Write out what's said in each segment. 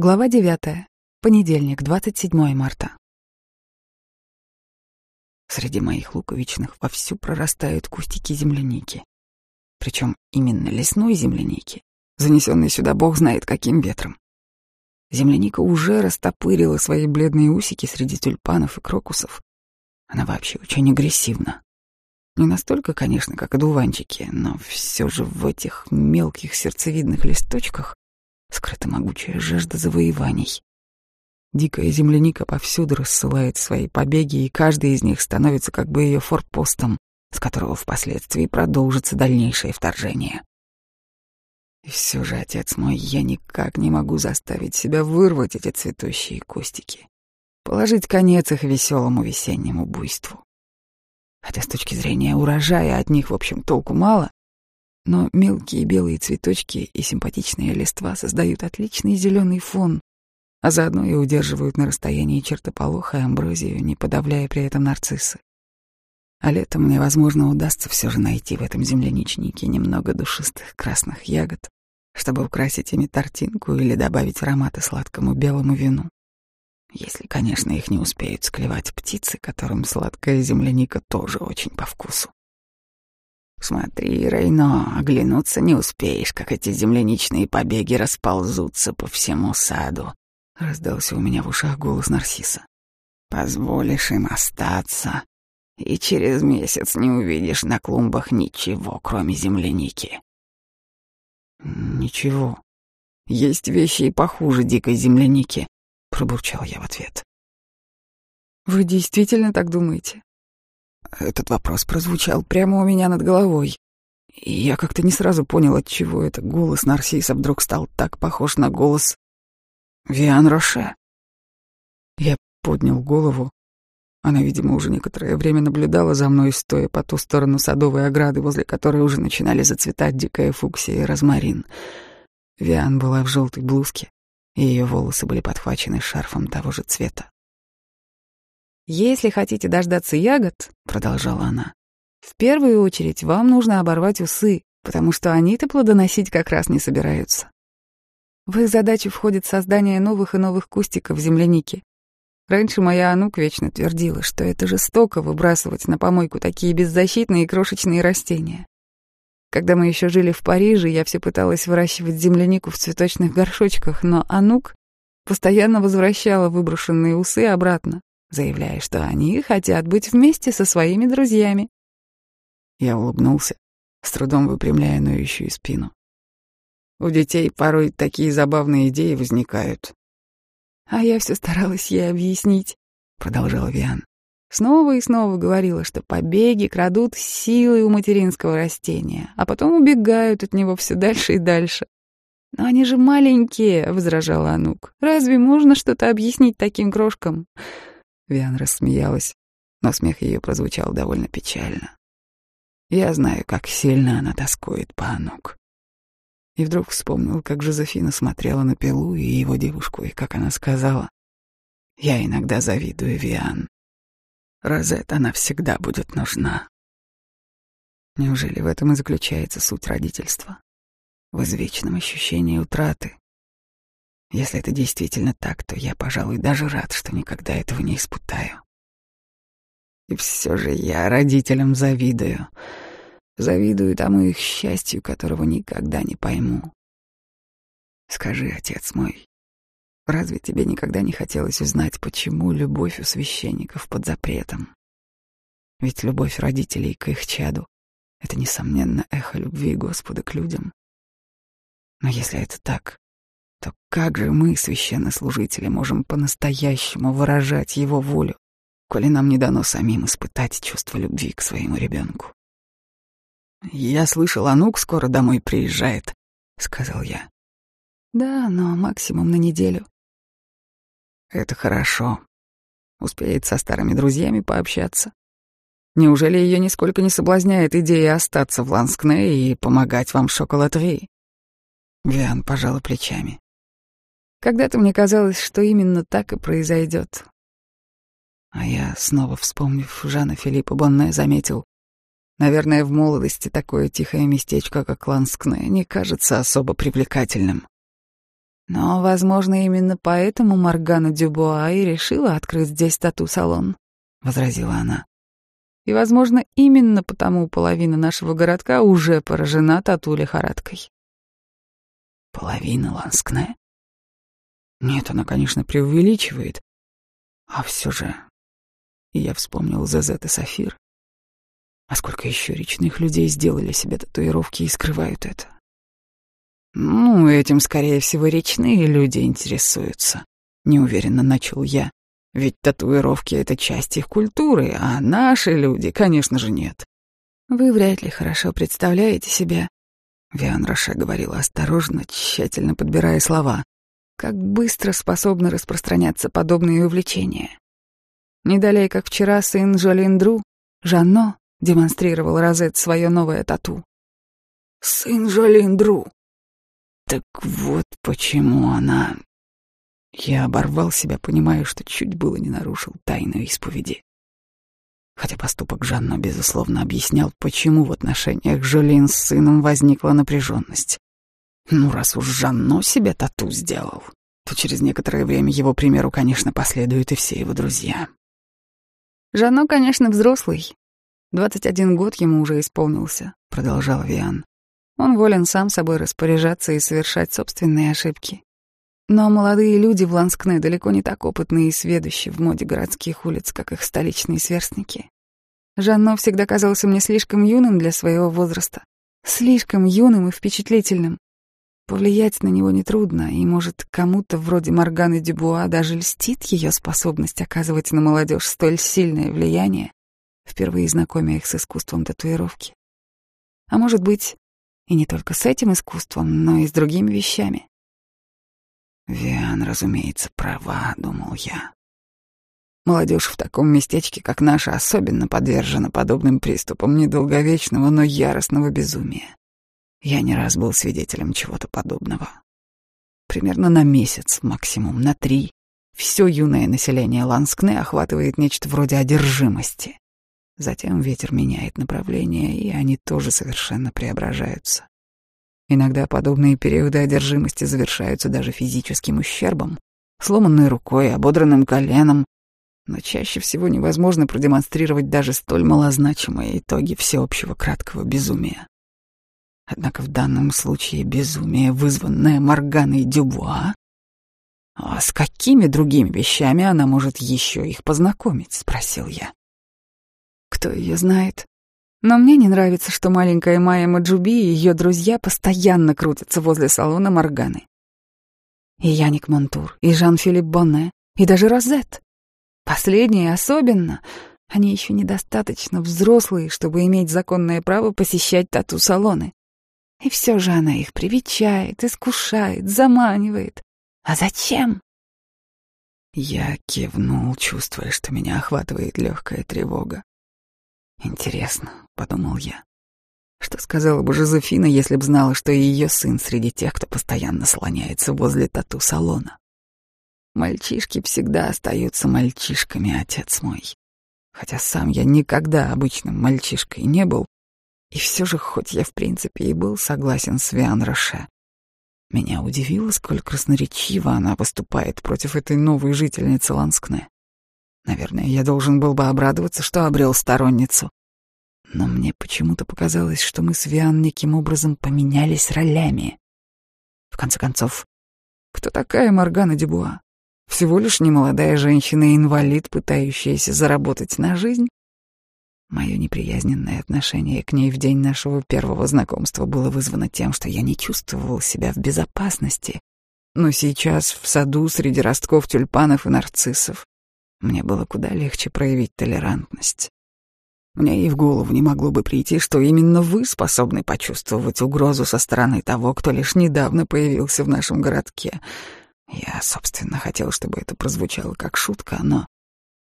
Глава 9. Понедельник, 27 марта. Среди моих луковичных вовсю прорастают кустики земляники. Причем именно лесной земляники, занесенной сюда бог знает каким ветром. Земляника уже растопырила свои бледные усики среди тюльпанов и крокусов. Она вообще очень агрессивна. Не настолько, конечно, как одуванчики, но все же в этих мелких сердцевидных листочках скрыта могучая жажда завоеваний. Дикая земляника повсюду рассылает свои побеги, и каждый из них становится как бы ее форпостом, с которого впоследствии продолжится дальнейшее вторжение. И все же, отец мой, я никак не могу заставить себя вырвать эти цветущие кустики, положить конец их веселому весеннему буйству. Хотя с точки зрения урожая от них, в общем, толку мало, но мелкие белые цветочки и симпатичные листва создают отличный зеленый фон, а заодно и удерживают на расстоянии чертополоха и амброзию, не подавляя при этом нарциссы. А летом мне, возможно, удастся все же найти в этом земляничнике немного душистых красных ягод, чтобы украсить ими тортинку или добавить ароматы сладкому белому вину. Если, конечно, их не успеют склевать птицы, которым сладкая земляника тоже очень по вкусу. Смотри, Рейно, оглянуться не успеешь, как эти земляничные побеги расползутся по всему саду. Раздался у меня в ушах голос Нарсиса. Позволишь им остаться, и через месяц не увидишь на клумбах ничего, кроме земляники. Ничего. Есть вещи и похуже дикой земляники, пробурчал я в ответ. Вы действительно так думаете? Этот вопрос прозвучал прямо у меня над головой. И я как-то не сразу понял, от чего это голос Нарсиса вдруг стал так похож на голос Виан Роше. Я поднял голову. Она, видимо, уже некоторое время наблюдала за мной, стоя по ту сторону садовой ограды, возле которой уже начинали зацветать дикая фуксия и розмарин. Виан была в желтой блузке, и ее волосы были подхвачены шарфом того же цвета. «Если хотите дождаться ягод», — продолжала она, — «в первую очередь вам нужно оборвать усы, потому что они-то плодоносить как раз не собираются. В их задачу входит создание новых и новых кустиков земляники. Раньше моя Анук вечно твердила, что это жестоко выбрасывать на помойку такие беззащитные крошечные растения. Когда мы еще жили в Париже, я все пыталась выращивать землянику в цветочных горшочках, но Анук постоянно возвращала выброшенные усы обратно заявляя, что они хотят быть вместе со своими друзьями. Я улыбнулся, с трудом выпрямляя ноющую спину. У детей порой такие забавные идеи возникают. А я все старалась ей объяснить, продолжала Виан. Снова и снова говорила, что побеги крадут силы у материнского растения, а потом убегают от него все дальше и дальше. «Но они же маленькие», — возражала Анук. «Разве можно что-то объяснить таким крошкам? Виан рассмеялась, но смех ее прозвучал довольно печально. Я знаю, как сильно она тоскует по Анук. И вдруг вспомнил, как Жозефина смотрела на Пилу и его девушку, и как она сказала, «Я иногда завидую Виан. Розет она всегда будет нужна». Неужели в этом и заключается суть родительства? В извечном ощущении утраты, если это действительно так, то я, пожалуй, даже рад, что никогда этого не испытаю. И все же я родителям завидую. Завидую тому их счастью, которого никогда не пойму. Скажи, отец мой, разве тебе никогда не хотелось узнать, почему любовь у священников под запретом? Ведь любовь родителей к их чаду — это, несомненно, эхо любви Господа к людям. Но если это так, то как же мы, священнослужители, можем по-настоящему выражать его волю, коли нам не дано самим испытать чувство любви к своему ребенку? «Я слышал, Анук скоро домой приезжает», — сказал я. «Да, но максимум на неделю». «Это хорошо. Успеет со старыми друзьями пообщаться. Неужели ее нисколько не соблазняет идея остаться в Ланскне и помогать вам в шоколадрии?» Виан пожала плечами. Когда-то мне казалось, что именно так и произойдет. А я, снова вспомнив Жана Филиппа Бонне, заметил, наверное, в молодости такое тихое местечко, как Ланскне, не кажется особо привлекательным. Но, возможно, именно поэтому Маргана Дюбуа и решила открыть здесь тату-салон, — возразила она. И, возможно, именно потому половина нашего городка уже поражена тату-лихорадкой. Половина Ланскне? Нет, она, конечно, преувеличивает. А все же... Я вспомнил Зазет и Сафир. А сколько еще речных людей сделали себе татуировки и скрывают это? Ну, этим, скорее всего, речные люди интересуются. Неуверенно начал я. Ведь татуировки — это часть их культуры, а наши люди, конечно же, нет. Вы вряд ли хорошо представляете себе, Виан Роше говорила осторожно, тщательно подбирая слова, как быстро способны распространяться подобные увлечения. Не далее, как вчера, сын Жолиндру, Жанно, демонстрировал Розет свое новое тату. «Сын Жолиндру!» Так вот почему она... Я оборвал себя, понимая, что чуть было не нарушил тайну исповеди. Хотя поступок Жанна, безусловно, объяснял, почему в отношениях Жолин с сыном возникла напряженность. Ну, раз уж Жанно себе тату сделал, то через некоторое время его примеру, конечно, последуют и все его друзья. Жанно, конечно, взрослый. Двадцать один год ему уже исполнился, продолжал Виан. Он волен сам собой распоряжаться и совершать собственные ошибки. Но молодые люди в Ланскне далеко не так опытные и сведущие в моде городских улиц, как их столичные сверстники. Жанно всегда казался мне слишком юным для своего возраста. Слишком юным и впечатлительным. Повлиять на него нетрудно, и, может, кому-то вроде Морганы Дюбуа даже льстит ее способность оказывать на молодежь столь сильное влияние, впервые знакомя их с искусством татуировки. А может быть, и не только с этим искусством, но и с другими вещами. Виан, разумеется, права, думал я. Молодежь в таком местечке, как наша, особенно подвержена подобным приступам недолговечного, но яростного безумия. Я не раз был свидетелем чего-то подобного. Примерно на месяц, максимум на три, все юное население Ланскне охватывает нечто вроде одержимости. Затем ветер меняет направление, и они тоже совершенно преображаются. Иногда подобные периоды одержимости завершаются даже физическим ущербом, сломанной рукой, ободранным коленом, но чаще всего невозможно продемонстрировать даже столь малозначимые итоги всеобщего краткого безумия. Однако в данном случае безумие, вызванное Морганой Дюбуа, а с какими другими вещами она может еще их познакомить, спросил я. Кто ее знает? Но мне не нравится, что маленькая Майя Маджуби и ее друзья постоянно крутятся возле салона Морганы. И Яник Монтур, и Жан-Филипп Бонне, и даже Розет. Последние особенно. Они еще недостаточно взрослые, чтобы иметь законное право посещать тату-салоны. И все же она их привечает, искушает, заманивает. А зачем? Я кивнул, чувствуя, что меня охватывает легкая тревога. Интересно, подумал я. Что сказала бы Жозефина, если б знала, что и ее сын среди тех, кто постоянно слоняется возле тату-салона? Мальчишки всегда остаются мальчишками, отец мой. Хотя сам я никогда обычным мальчишкой не был, и все же, хоть я в принципе и был согласен с Виан Роше, меня удивило, сколь красноречиво она поступает против этой новой жительницы Ланскне. Наверное, я должен был бы обрадоваться, что обрел сторонницу. Но мне почему-то показалось, что мы с Виан неким образом поменялись ролями. В конце концов, кто такая Моргана Дебуа? Всего лишь немолодая женщина-инвалид, пытающаяся заработать на жизнь? Мое неприязненное отношение к ней в день нашего первого знакомства было вызвано тем, что я не чувствовал себя в безопасности. Но сейчас в саду среди ростков тюльпанов и нарциссов мне было куда легче проявить толерантность. Мне и в голову не могло бы прийти, что именно вы способны почувствовать угрозу со стороны того, кто лишь недавно появился в нашем городке. Я, собственно, хотел, чтобы это прозвучало как шутка, но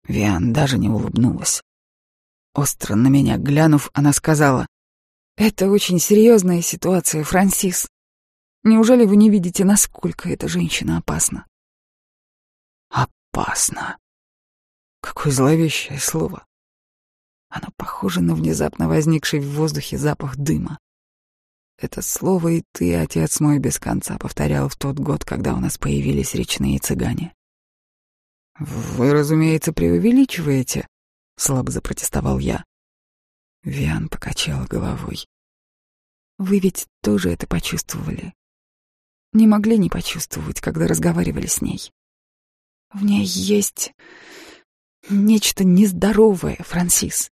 Виан даже не улыбнулась. Остро на меня глянув, она сказала, «Это очень серьезная ситуация, Франсис. Неужели вы не видите, насколько эта женщина опасна?» «Опасна», Какое зловещее слово. Оно похоже на внезапно возникший в воздухе запах дыма. Это слово и ты, отец мой, без конца повторял в тот год, когда у нас появились речные цыгане. Вы, разумеется, преувеличиваете, слабо запротестовал я. Виан покачала головой. Вы ведь тоже это почувствовали. Не могли не почувствовать, когда разговаривали с ней. В ней есть нечто нездоровое, Франсис.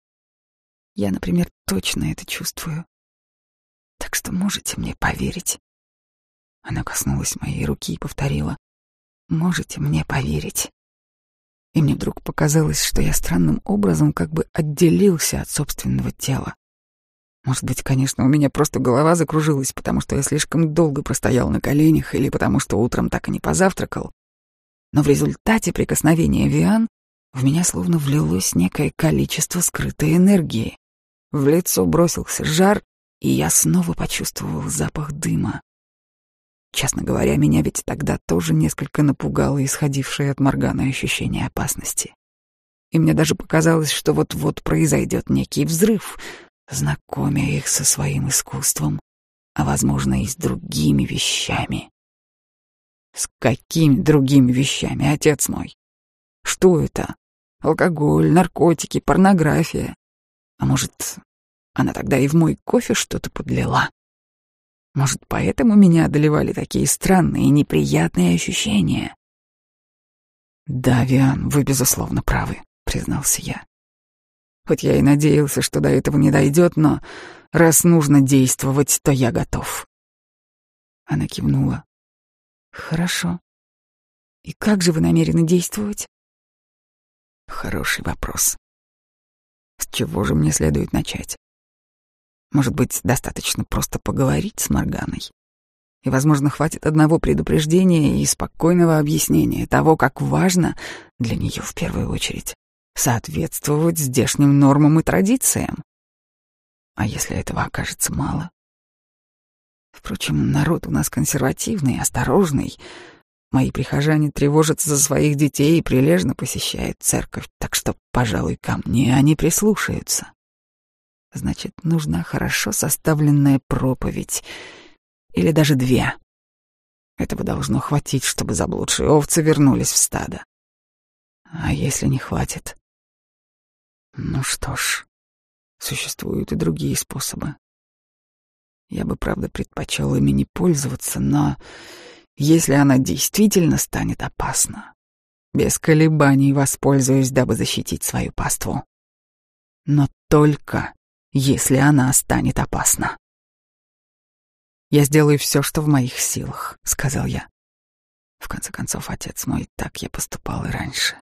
Я, например, точно это чувствую. Так что можете мне поверить. Она коснулась моей руки и повторила. Можете мне поверить. И мне вдруг показалось, что я странным образом как бы отделился от собственного тела. Может быть, конечно, у меня просто голова закружилась, потому что я слишком долго простоял на коленях или потому что утром так и не позавтракал. Но в результате прикосновения Виан в меня словно влилось некое количество скрытой энергии. В лицо бросился жар, и я снова почувствовал запах дыма. Честно говоря, меня ведь тогда тоже несколько напугало исходившее от Моргана ощущение опасности. И мне даже показалось, что вот-вот произойдет некий взрыв, знакомя их со своим искусством, а, возможно, и с другими вещами. С какими другими вещами, отец мой? Что это? Алкоголь, наркотики, порнография. А может, она тогда и в мой кофе что-то подлила? Может, поэтому меня одолевали такие странные и неприятные ощущения? «Да, Виан, вы, безусловно, правы», — признался я. Хоть я и надеялся, что до этого не дойдет, но раз нужно действовать, то я готов. Она кивнула. «Хорошо. И как же вы намерены действовать?» «Хороший вопрос. С чего же мне следует начать? Может быть, достаточно просто поговорить с Морганой. И, возможно, хватит одного предупреждения и спокойного объяснения того, как важно для нее в первую очередь соответствовать здешним нормам и традициям. А если этого окажется мало? Впрочем, народ у нас консервативный, осторожный. Мои прихожане тревожатся за своих детей и прилежно посещают церковь, так что, пожалуй, ко мне они прислушаются. Значит, нужна хорошо составленная проповедь. Или даже две. Этого должно хватить, чтобы заблудшие овцы вернулись в стадо. А если не хватит? Ну что ж, существуют и другие способы. Я бы, правда, предпочел ими не пользоваться, но если она действительно станет опасна, без колебаний воспользуюсь, дабы защитить свою паству. Но только если она станет опасна. «Я сделаю все, что в моих силах», — сказал я. В конце концов, отец мой, так я поступал и раньше.